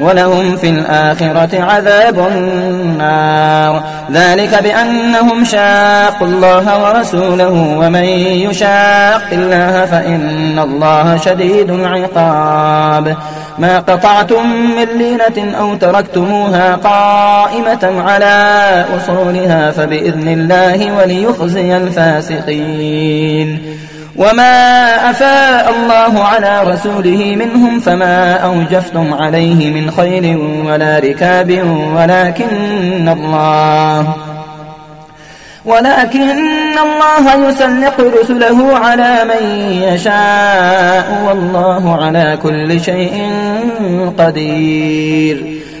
ولهم في الآخرة عذاب النار. ذلك بأنهم شاقوا الله ورسوله ومن يشاق الله فإن الله شديد العقاب. ما قطعتم من لينة أو تركتموها قائمة على أصولها فبإذن الله وليخزي الفاسقين. وما أفاء الله على رسوله منهم فما أوجفتم عليه من خيل ولا ركاب ولكن الله ولكن الله يسلق رسله على من يشاء والله على كل شيء قدير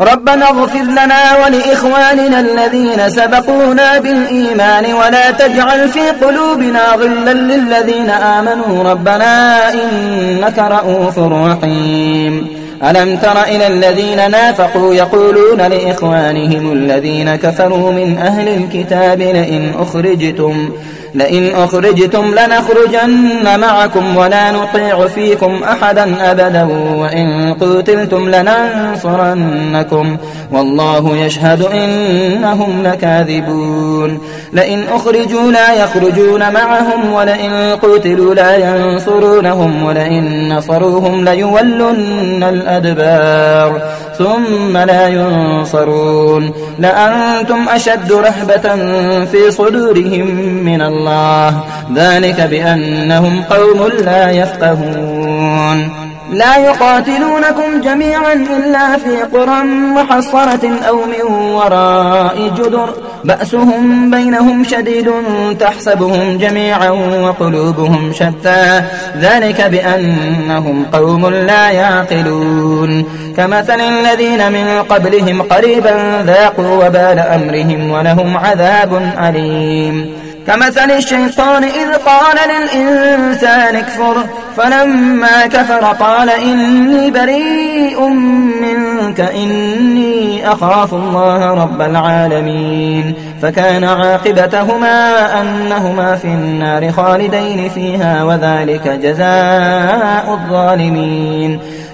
ربنا اغفر لنا ولإخواننا الذين سبقونا بالإيمان ولا تجعل في قلوبنا غلا للذين آمنوا. ربنا إنك رؤوف رحيم. ألم تر إلى الذين نافقوا يقولون لإخوانهم الذين كفروا من أهل الكتاب لئن أخرجتم لئن أخرجتم لنخرجن معكم ولا نطيع فيكم أحدا أبدا وإن قتلتم لننصرنكم والله يشهد إنهم لكاذبون لئن أخرجوا لا يخرجون معهم ولئن قتلوا لا ينصرونهم ولئن نصروهم ليولن الأدبار ثم لا ينصرون. لأنتم أشد رهبة في صدورهم من الله. ذلك بأنهم قوم لا يفقهون. لا يقاتلونكم جميعا إلا في قرى محصرة أو من وراء جدر. بأسهم بينهم شديد تحسبهم جميعا وقلوبهم شتى. ذلك بأنهم قوم لا يعقلون. كمثل الذين من قبلهم قريبا ذاقوا وبال أمرهم ولهم عذاب أليم. كمثل الشيطان إذ قال للإنسان اكفر فلما كفر قال إني بريء منك إني أخاف الله رب العالمين. فكان عاقبتهما أنهما في النار خالدين فيها وذلك جزاء الظالمين.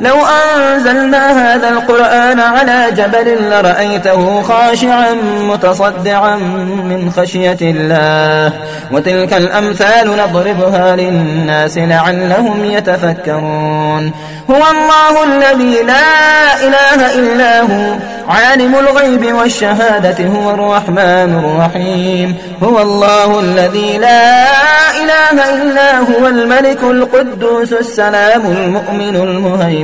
لو أنزلنا هذا القرآن على جبل لرأيته خاشعا متصدعا من خشية الله. وتلك الأمثال نضربها للناس لعلهم يتفكرون. هو الله الذي لا إله إلا هو. عالم الغيب والشهادة هو الرحمن الرحيم. هو الله الذي لا إله إلا هو. الملك القدوس السلام المؤمن المهيمن.